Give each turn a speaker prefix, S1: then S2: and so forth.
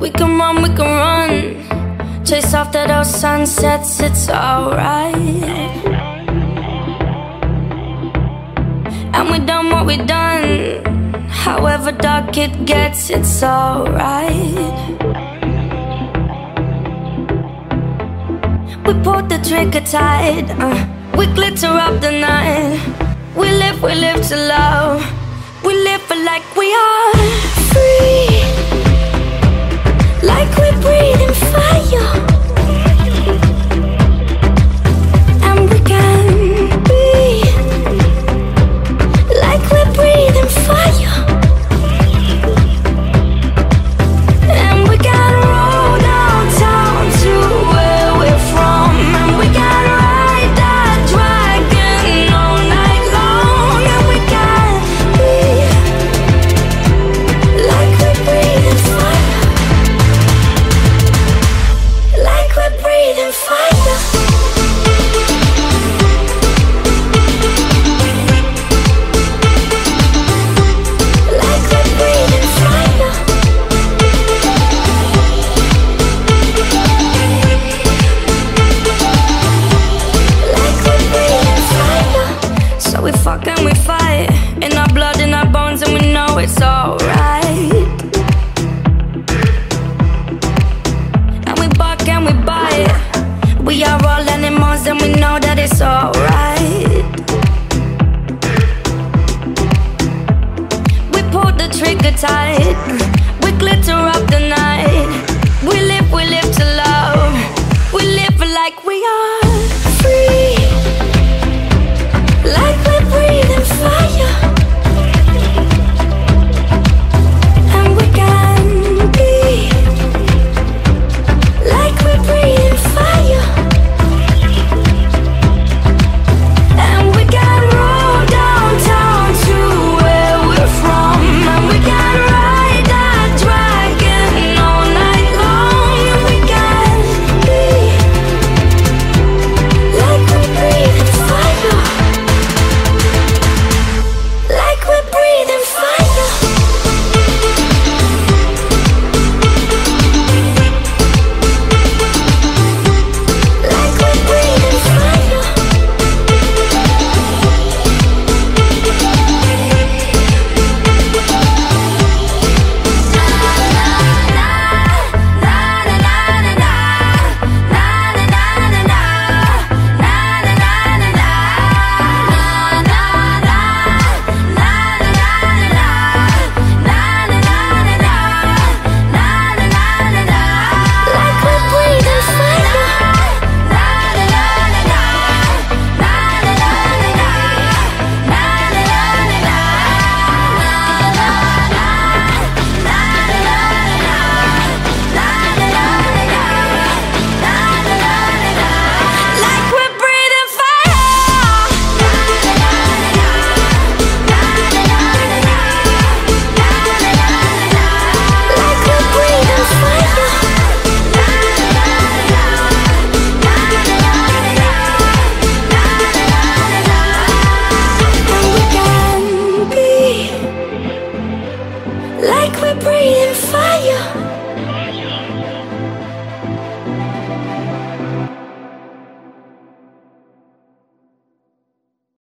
S1: We can run, we can run. Chase after those sunsets, it's alright. And we done what we done. However dark it gets, it's alright. We pulled the trigger tight. Uh, we glitter up the night. We live, we live to love. We live for like we are it's alright. And we and we. We are all animals, and we know that it's alright. We pulled the trigger tight. We glitter